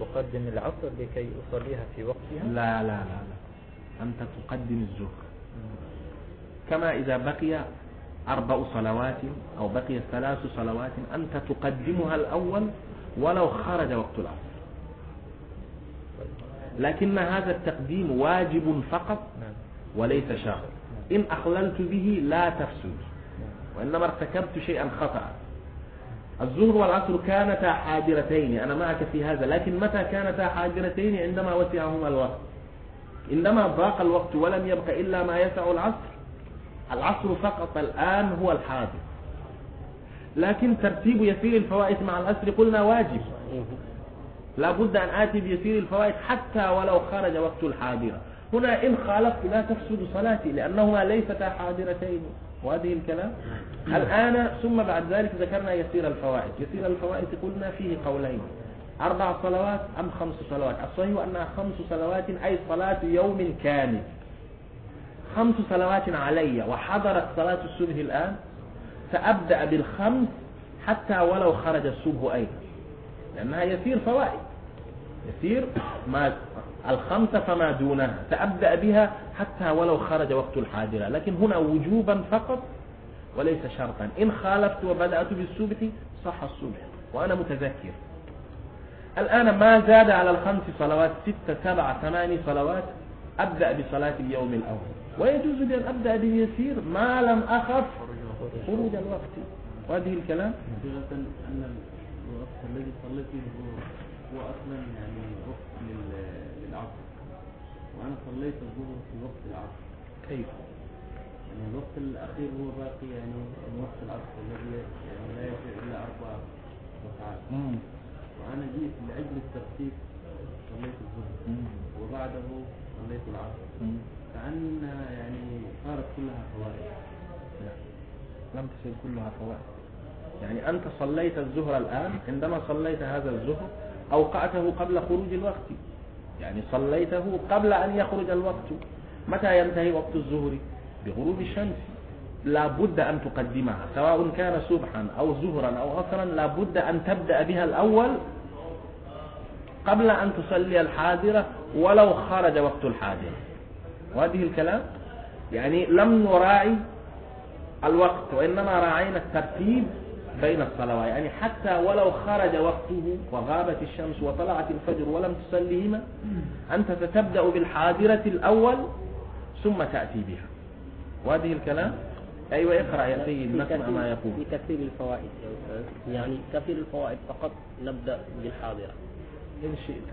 أقدم العصر لكي أصليها في وقتها؟ لا لا لا لا. أنت تقدم الظهر كما إذا بقي أربع صلوات أو بقي ثلاث صلوات أنت تقدمها الأول ولو خرج وقت العصر. لكن هذا التقديم واجب فقط وليس شرط إن أخللت به لا تفسد. وإنما ارتكبت شيئا خطأ. الظهر والعصر كانتا حاضرتين أنا معك في هذا. لكن متى كانتا حاضرتين عندما وسعهما الوقت. عندما ضاق الوقت ولم يبق إلا ما يسع العصر. العصر فقط الآن هو الحاضر. لكن ترتيب يسير الفوائد مع العصر قلنا واجب. لا بد أن آتي بيسير الفوائد حتى ولو خرج وقت الحاضرة. هنا إن خالفت لا تفسد صلاتي لأنهما ليستا حاضرتين. وهذه الكلام. الآن ثم بعد ذلك ذكرنا يسير الفوائد. يسير الفوائد قلنا فيه قولين. أربع صلوات أم خمس صلوات؟ الصحيح أنها خمس صلوات أي صلاة يوم كامل. خمس صلوات علي وحضرت صلاة الصبح الآن. سأبدأ بالخمس حتى ولو خرج الصبح أيضا. لأنها يسير فوائد. يسير ما الخمسة فما دونها. سأبدأ بها حتى ولو خرج وقت الحاضرة. لكن هنا وجوبا فقط وليس شرطا. إن خالفت وبدأت بالصبح صح الصبح. وأنا متذكر. الآن ما زاد على الخمس صلوات؟ ستة سبعة ثماني صلوات. أبدأ بصلاة اليوم الأول. ويجوز لي أن أبدأ باليسير. ما لم أخف خروج الوقت. وهذه الكلام صيغة أن الوقت الذي صليت فيه هو هو أصلا يعني وقت لل- للعصر. وأنا صليت الظهر في وقت العصر. كيف؟ يعني الوقت الأخير هو باقي يعني وقت العصر الذي يعني لا يسع إلا أربع ركعات. وأنا جيت لأجل الترتيب وبعده صليت العصر. كأنها يعني صارت كلها فوائد. لم تصل كلها فوائد. يعني أنت صليت الظهر الآن عندما صليت هذا الظهر أوقعته قبل خروج الوقت. يعني صليته قبل أن يخرج الوقت. متى ينتهي وقت الظهر بغروب الشمس. لا بد أن تقدمها سواء كان صبحا أو ظهرا أو عصرا لا بد أن تبدأ بها الأول قبل أن تصلي الحاضرة ولو خرج وقت الحاضرة. وهذه الكلام؟ يعني لم نراعي الوقت وإنما راعينا الترتيب بين الصلوات. يعني حتى ولو خرج وقته وغابت الشمس وطلعت الفجر ولم تصليهما أنت ستبدأ بالحاضرة الأول ثم تأتي بها. وهذه الكلام أيوة اقرأ يا سيد نسمع ما يقول. في كثير الفوائد يعني كثير الفوائد فقط نبدأ بالحاضرة. إن شئت.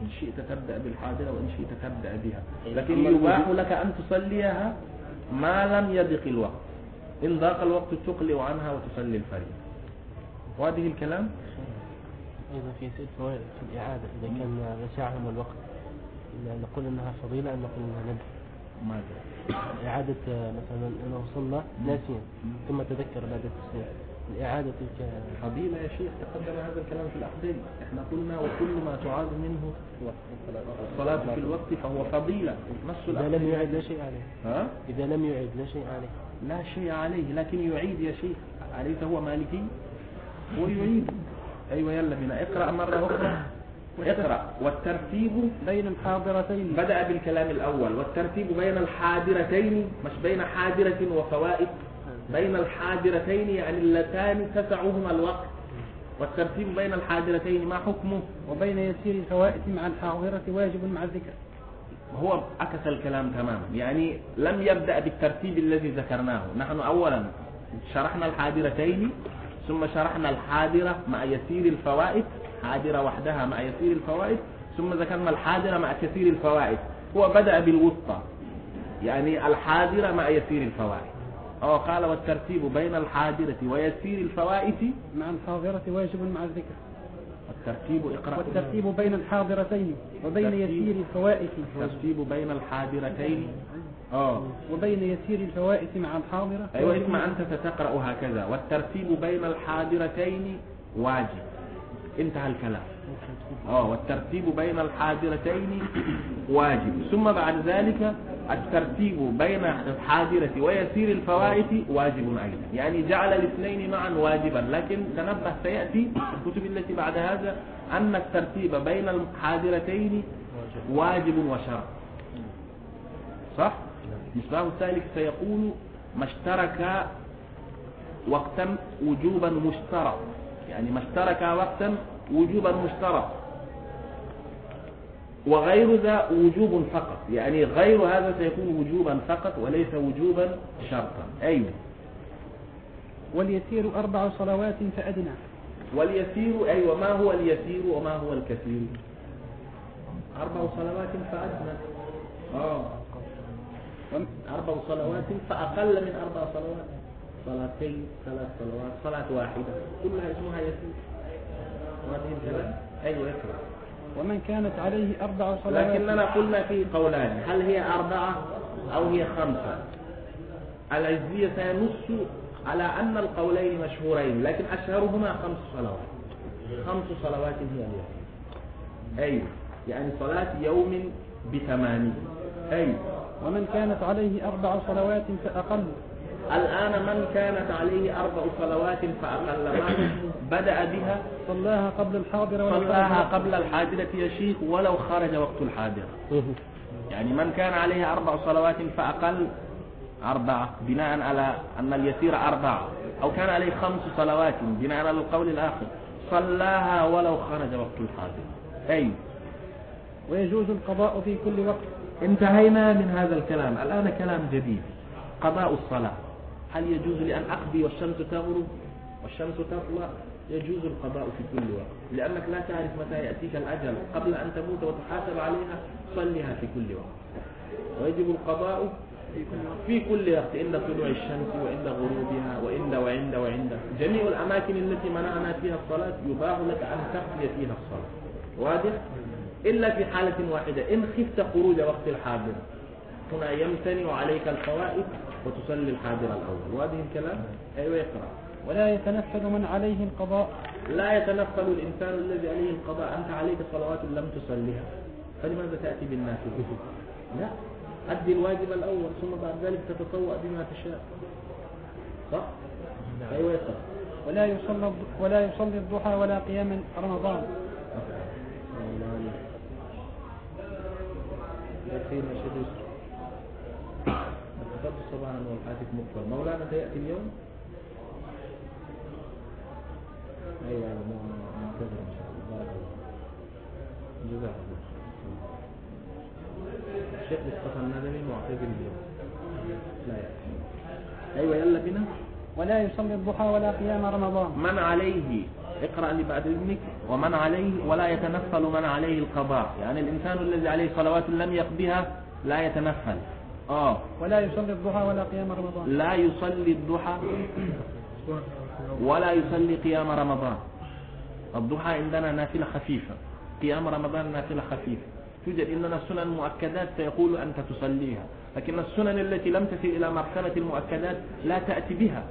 إن شئت تبدأ بالحاضرة وإن شئت تبدأ بها. إيه، لكن يباح لك أن تصليها ما لم يضق الوقت. إن ضاق الوقت تقلع عنها وتصلي الفريضة وهذه الكلام؟ أيضا في سؤال فوائد في الإعادة إذا كان وسعهم الوقت نقول أنها فضيلة أم نقول أنها ندب ماذا إعادة آه، مثلا أنه صلى ناسيا ثم تذكر بعد التسليم. الإعادة تلك فضيلة يا شيخ تقدم هذا الكلام في الأخدين إحنا قلنا وكل ما تعاد منه الصلاة في الوقت فهو فضيلة نص إذا لم يعد لا شيء عليه. ها؟ إذا لم يعد لا شيء عليه. لا شيء عليه لكن يعيد يا شيخ. أليس هو مالكي؟ هو يعيد. أيوة يلا بنا. اقرأ مرة أخرى. اقرأ. والترتيب بين الحاضرتين. بدأ بالكلام الأول. والترتيب بين الحاضرتين مش بين حاضرة وفوائد. بين الحاضرتين يعني اللتان تسعهما الوقت. والترتيب بين الحاضرتين ما حكمه؟ وبين يسير الفوائد مع الحاضرة واجب مع الذكر. هو عكس الكلام تماما. يعني لم يبدأ بالترتيب الذي ذكرناه. نحن أولا شرحنا الحاضرتين ثم شرحنا الحاضرة مع يسير الفوائد حاضرة وحدها مع يسير الفوائد ثم ذكرنا الحاضرة مع كثير الفوائد. هو بدأ بالوسطى. يعني الحاضرة مع يسير الفوائد. أو قال والترتيب بين الحاضرة ويسير الفوائد؟ مع الحاضرة واجب مع الذكر. والترتيب إقرأ. والترتيب بين الحاضرتين وبين الترتيب. يسير الفوائد. الترتيب بين الحاضرتين. آه. وبين يسير الفوائد مع الحاضرة. أيوة اسمع مع- أنت ستقرأ هكذا. والترتيب بين الحاضرتين واجب. انتهى الكلام. آه والترتيب بين الحاضرتين واجب. ثم بعد ذلك الترتيب بين الحاضرة ويسير الفوائد واجب أيضا. يعني جعل الاثنين معا واجبا. لكن تنبه سيأتي الكتب التي بعد هذا أن الترتيب بين الحاضرتين واجب وشرط صح؟ مصباح السالك سيقول ما اشترك وقتا وجوبا مشترك. يعني ما اشترك وقتا وجوبا مشترك. وغير ذا وجوب فقط. يعني غير هذا سيكون وجوبا فقط وليس وجوبا شرطا. أيوه. واليسير أربع صلوات فأدنى. واليسير أيوة ما هو اليسير وما هو الكثير؟ أربع صلوات فأدنى. آه. أربع صلوات فأقل من أربع صلوات. صلاتين ثلاث صلوات صلاة واحدة. كلها اسمها يسير. أيوة اقرأ ومن كانت عليه أربع صلوات. لكننا قلنا في قولان هل هي أربعة أو هي خمسة؟ العزية سينص على أن القولين مشهورين لكن أشهرهما خمس صلوات. خمس صلوات هي اليوم. أيوة يعني صلاة يوم بثمانين. أيوة. ومن كانت عليه أربع صلوات فأقل. الآن من كانت عليه أربع صلوات فأقل ما بدأ بها؟ صلاها قبل الحاضرة صلاها قبل الحاضرة يا شيخ ولو خرج وقت الحاضرة. يعني من كان عليه أربع صلوات فأقل أربعة بناء على أن اليسير أربعة أو كان عليه خمس صلوات بناء على القول الآخر. صلاها ولو خرج وقت الحاضرة. أي؟ ويجوز القضاء في كل وقت. انتهينا من هذا الكلام. الآن كلام جديد. قضاء الصلاة. هل يجوز لأن أقضي والشمس تغرب؟ والشمس تطلع يجوز القضاء في كل وقت. لأنك لا تعرف متى يأتيك الأجل. قبل أن تموت وتحاسب عليها صلها في كل وقت. ويجب القضاء في كل وقت عند طلوع الشمس وعند غروبها وعند وعند وعند. جميع الأماكن التي منعنا فيها الصلاة يباح لك أن تقضي فيها الصلاة. واضح؟ إلا في حالة واحدة. إن خفت خروج وقت الحاضر. هنا يمتنع عليك الفوائد وتصلي الحاضر الأول. وهذه الكلام أيوة يقرأ. ولا يتنفل من عليه القضاء. لا يتنفل الإنسان الذي عليه القضاء. أنت عليك صلوات لم تصليها. فلماذا تأتي بالنافلة لا. أدي الواجب الأول ثم بعد ذلك تتطوع بما تشاء. صح؟ أيوة يقرأ. ولا يصلي ولا يصلي الضحى ولا قيام رمضان. شديد كتبت صباحا والحاتف مقبل مولانا سيأتي اليوم؟ أيوة منتظر إن شاء الله. بارك الله جزاك الله الشيخ مصطفى الندمي معتذر اليوم. لا يأتي. أيوة يلا بنا. ولا يصلي الضحى ولا قيام رمضان. من عليه؟ اقرأ لي بعد إذنك ومن عليه؟ ولا يتنفل من عليه القضاء. يعني الإنسان الذي عليه صلوات لم يقضيها لا يتنفل. آه. ولا يصلي الضحى ولا قيام رمضان. لا يصلي الضحى ولا يصلي قيام رمضان. الضحى عندنا نافلة خفيفة. قيام رمضان نافلة خفيفة. توجد عندنا سنن مؤكدات فيقول أنت تصليها. لكن السنن التي لم تصل إلى مرتبة المؤكدات لا تأتي بها.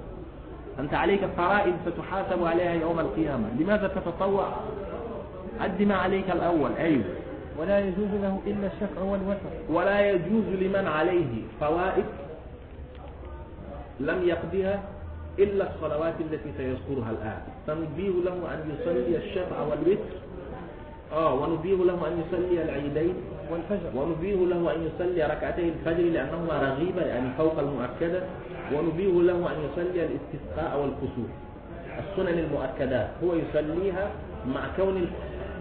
أنت عليك فرائض ستحاسب عليها يوم القيامة. لماذا تتطوع؟ أد ما عليك الأول. أيوه. ولا يجوز له إلا الشفع والوتر. ولا يجوز لمن عليه فوائد لم يقضيها إلا الصلوات التي سيذكرها الآن. فنبيه له أن يصلي الشفع والوتر. آه ونبيه له أن يصلي العيدين. والفجر. ونبيه له أن يصلي ركعتي الفجر لأنهما رغيبة يعني فوق المؤكدة. ونبيه له أن يصلي الاستسقاء والكسوف. السنن المؤكدات هو يصليها مع كون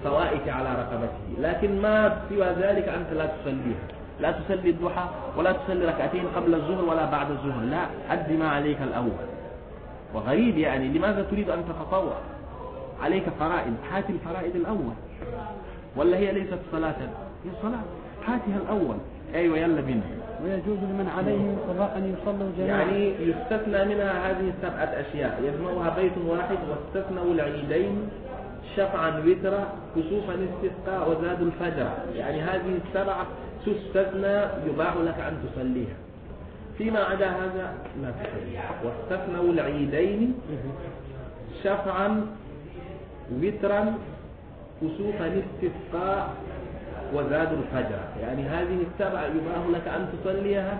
الفوائت على رقبته. لكن ما سوى ذلك أنت لا تصليها لا تصلي الضحى ولا تصلي ركعتين قبل الظهر ولا بعد الظهر. لا أد ما عليك الأول. وغريب يعني لماذا تريد أن تتطوع؟ عليك فرائض. هات الفرائض الأول. ولا هي ليست صلاة؟ هي صلاة. هاتها الأول. أيوة يلا بنا. ويجوز لمن عليه القضاء أن يصلوا جميعا يعني يستثنى منها هذه السبعة أشياء. يجمعها بيت واحد واستثنوا العيدين شفعا وترا كسوفا استسقاء وزاد الفجر. يعني هذه السبعة تستثنى يباح لك أن تصليها. فيما عدا هذا لا تصليها واستثنوا العيدين شفعا وترا كسوفا استسقاء وزاد الفجر. يعني هذه السبع يباح لك أن تصليها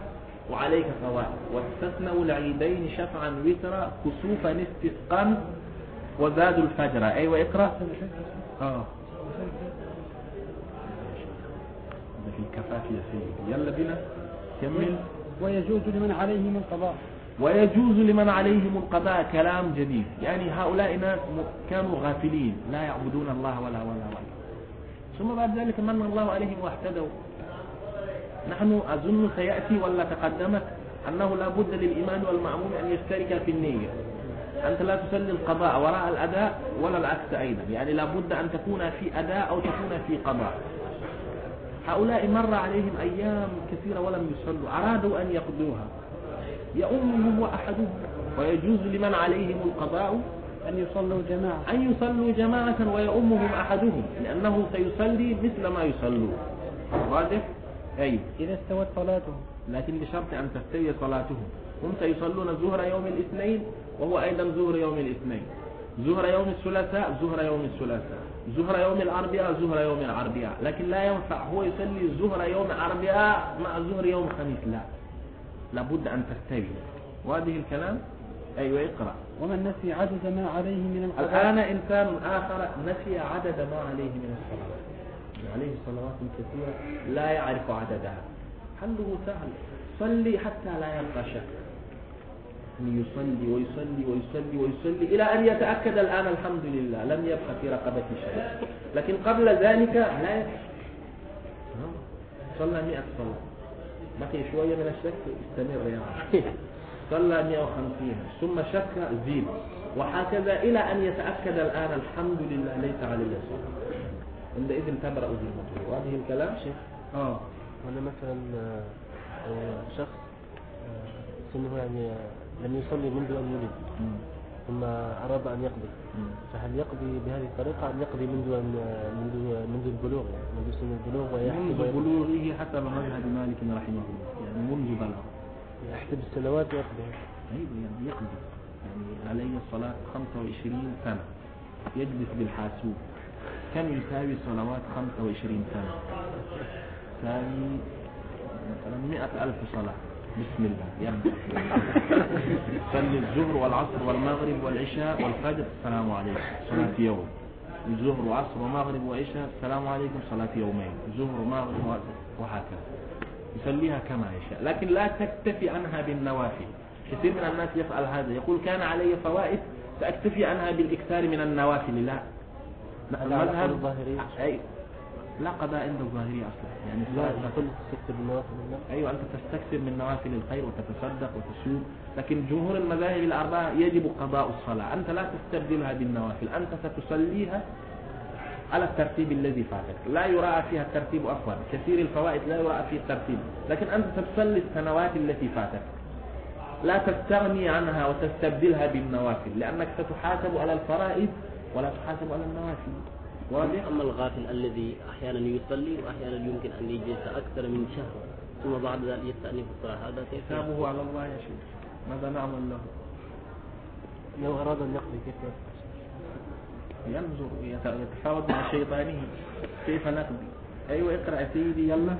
وعليك فوائد واستثنوا العيدين شفعا وترا كسوفا استسقا وزاد الفجر. أيوة اقرأ. آه. ده في الكفاف يا سيدي. يلا بنا كمل. ويجوز لمن عليهم القضاء ويجوز لمن عليهم القضاء كلام جديد. يعني هؤلاء ناس كانوا غافلين. لا يعبدون الله ولا ولا ولا. ثم بعد ذلك من الله عليهم واهتدوا. نحن أظن سيأتي ولا تقدمت أنه لا بد للإمام والمأموم أن يشترك في النية. أنت لا تصلي القضاء وراء الأداء ولا العكس أيضا. يعني لا بد أن تكون في أداء أو تكون في قضاء. هؤلاء مر عليهم أيام كثيرة ولم يصلوا أرادوا أن يقضوها. يؤمهم وأحدهم ويجوز لمن عليهم القضاء أن يصلوا جماعة. أن يصلوا جماعة ويؤمهم أحدهم لأنه سيصلي مثل ما يصلون. واضح؟ أي. إذا استوت صلاتهم. لكن بشرط أن تستوي صلاتهم. هم سيصلون ظهر يوم الاثنين وهو أيضا ظهر يوم الاثنين. ظهر يوم الثلاثاء ظهر يوم الثلاثاء. ظهر يوم الأربعاء ظهر يوم الأربعاء. لكن لا ينفع هو يصلي ظهر يوم الأربعاء مع ظهر يوم الخميس. لا. لابد أن تستوي وهذه الكلام؟ أيوة اقرأ. ومن نسي عدد ما عليه من القضاء الآن إنسان آخر نسي عدد ما عليه من الصلوات عليه صلوات كثيرة لا يعرف عددها. حله سهل؟ صلي حتى لا يبقى شك. يصلي ويصلي ويصلي ويصلي إلى أن يتأكد الآن الحمد لله. لم يبقى في رقبته شيء. لكن قبل ذلك لا يبقى. صلى مئة صلاة. بقي شوية من الشك استمر يعني صلى 150 ثم شك زيد. وهكذا إلى أن يتأكد الآن الحمد لله. ليس علي صلاة عندئذ تبرأ ذمته وهذه الكلام؟ شيخ آه. ولا مثلا آه، شخص آه، سنه يعني لم يصلي منذ أن ولد. ثم أراد أن يقضي. فهل يقضي بهذه الطريقة؟ أم يقضي منذ أن منذ منذ البلوغ يعني منذ سن البلوغ منذ بلوغه حسب مذهب مالك رحمه الله. يعني منذ بلغ يحسب السنوات ويقضي. أيوة يعني يقضي. يعني عليه الصلاة 25 سنة. يجلس بالحاسوب. كم يساوي صلوات 25 سنة؟ يساوي مثلا 100 ألف صلاة. بسم الله. يبدأ صلي الظهر والعصر والمغرب والعشاء والفجر. السلام عليكم. صلاة يوم. الظهر وعصر ومغرب وعشاء السلام عليكم. صلاة يومين. ظهر ومغرب وهكذا. يصليها كما يشاء. لكن لا تكتفي عنها بالنوافل. كثير من الناس يفعل هذا. يقول كان علي فوائد سأكتفي عنها بالإكثار من النوافل. لا. المذهب قضاء عند الظاهرية أصلا. يعني الصلاة كل تستكتب بالنوافل النفس أيوة أنت تستكثر من نوافل الخير وتتصدق وتسوق لكن جمهور المذاهب الأربعة يجب قضاء الصلاة. أنت لا تستبدلها بالنوافل أنت ستصليها على الترتيب الذي فاتك. لا يراعى فيها الترتيب أصلا كثير الفوائد لا يراعى فيه الترتيب. لكن أنت تصلي السنوات التي فاتك لا تستغني عنها وتستبدلها بالنوافل لأنك ستحاسب على الفرائض ولا تحاسب على النوافل. واضح؟ أما الغافل الذي أحيانا يصلي وأحيانا يمكن أن يجلس أكثر من شهر ثم بعد ذلك يستأنف الصلاة هذا كيف؟ حسابه على الله يا شيخ. ماذا نعمل له؟ لو أراد أن يقضي كيف؟ ينظر يت- يتفاوض مع شيطانه. كيف نقضي؟ أيوة اقرأ يا سيدي يلا.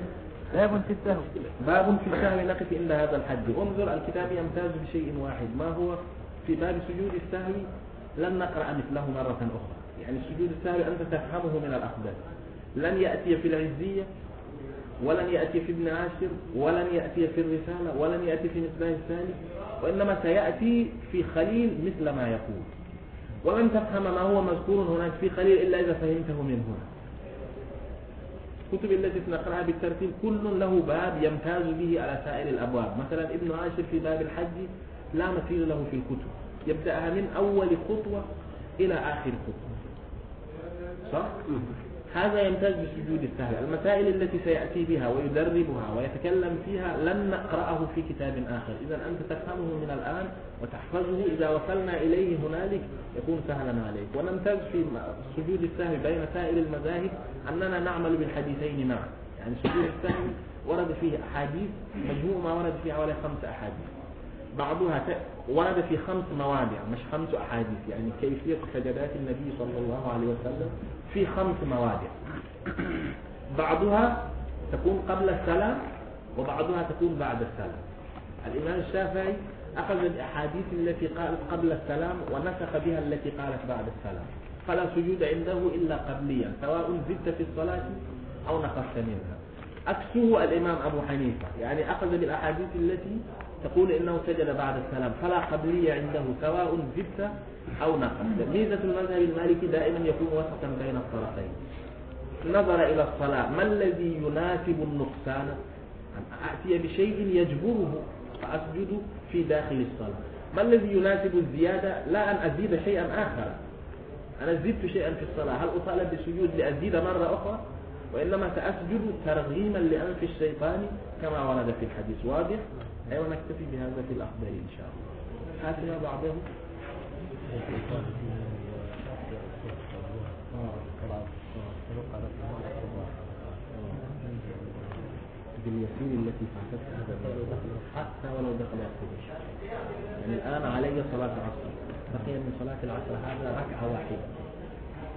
باب في السهو باب في السهو نقف عند هذا الحد انظر الكتاب يمتاز بشيء واحد. ما هو في باب سجود السهو؟ لن نقرأ مثله مرة أخرى. يعني سجود السهو أنت تفهمه من الأخبار لن يأتي في العزية ولن يأتي في ابن عاشر ولن يأتي في الرسالة ولن يأتي في مصباح الثاني وإنما سيأتي في خليل مثل ما يقول. ولن تفهم ما هو مذكور هناك في خليل إلا إذا فهمته من هنا. الكتب التي نقرأها بالترتيب كل له باب يمتاز به على سائر الأبواب. مثلا ابن عاشر في باب الحج لا مثيل له في الكتب. يبدأها من أول خطوة إلى آخر خطوة. صح؟ هذا يمتاز بسجود السهل. المسائل التي سيأتي بها ويدربها ويتكلم فيها لن نقرأه في كتاب آخر. إذا أنت تفهمه من الآن وتحفظه. إذا وصلنا إليه هنالك يكون سهلا عليك. ونمتاز في سجود السهل بين سائر المذاهب أننا نعمل بالحديثين معا. يعني سجود السهل ورد فيه أحاديث مجموع ما ورد فيه حوالي خمس أحاديث. بعضها ورد في خمس مواضع مش خمس أحاديث يعني كيفية سجدات النبي صلى الله عليه وسلم في خمس مواضع بعضها تكون قبل السلام وبعضها تكون بعد السلام. الإمام الشافعي أخذ الأحاديث التي قالت قبل السلام ونسخ بها التي قالت بعد السلام. فلا سجود عنده إلا قبليا سواء زدت في الصلاة أو نقصت منها. عكسه الإمام أبو حنيفة يعني أخذ بالأحاديث التي تقول إنه سجد بعد السلام فلا قبلية عنده سواء زدت أو نقصت ميزة المذهب المالكي دائما يكون وسطا بين الطرفين. نظر إلى الصلاة ما الذي يناسب النقصان؟ أن أأتي بشيء يجبره فأسجد في داخل الصلاة. ما الذي يناسب الزيادة؟ لا أن أزيد شيئا آخر. أنا زدت شيئا في الصلاة هل أطالب بالسجود لأزيد مرة أخرى؟ وإنما سأسجد ترغيما لأنف الشيطان كما ورد في الحديث. واضح؟ أيوة نكتفي بهذا في الأخبار إن شاء الله. هاتنا بعضه باليسير التي فاتتها حتى ولو دخل الصبح يعني الآن علي صلاة العصر. بقي من صلاة العصر هذا ركعة واحدة.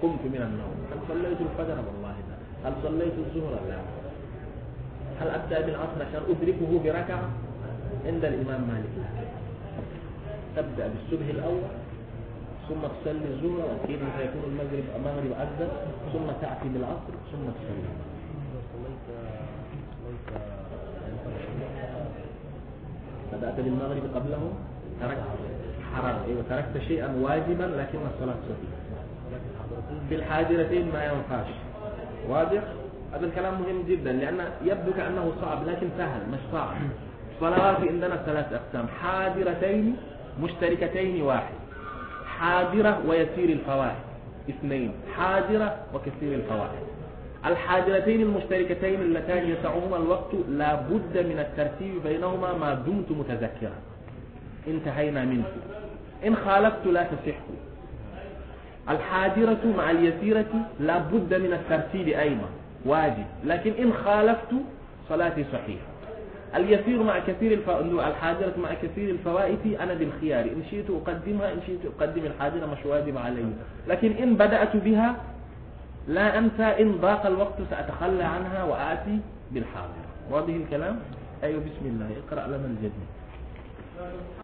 قمت من النوم. هل صليت الفجر؟ والله لا. هل صليت الظهر؟ لا. هل أبدأ بالعصر عشان أدركه بركعة؟ عند الإمام مالك. تبدأ بالصبح الأول ثم تصلي الظهر وأكيد سيكون المغرب المغرب أذن ثم تأتي بالعصر ثم تصلي. بدأت بالمغرب قبله تركت حرام. أيوة تركت شيئا واجبا لكن الصلاة صحيحة في الحاجرتين ما ينفعش. واضح؟ هذا الكلام مهم جدا لأن يبدو كأنه صعب لكن سهل مش صعب. الصلوات عندنا ثلاث أقسام. حاضرتين مشتركتين واحد. حاضرة ويسير الفوائد اثنين. حاضرة وكثير الفوائد الحاضرتين المشتركتين اللتان يسعهما الوقت لا بد من الترتيب بينهما ما دمت متذكرا. انتهينا منه. إن خالفت لا تصح. الحاضرة مع اليسيرة لا بد من الترتيب أيضا. واجب. لكن إن خالفت صلاتي صحيحة. اليسير مع كثير الف... الحاضرة مع كثير الفوائد أنا بالخيار. إن شئت أقدمها إن شئت أقدم الحاضرة مش واجب علي. لكن إن بدأت بها لا أنسى إن ضاق الوقت سأتخلى عنها وآتي بالحاضرة واضح الكلام؟ أيوة بسم الله. اقرأ لنا الجديد.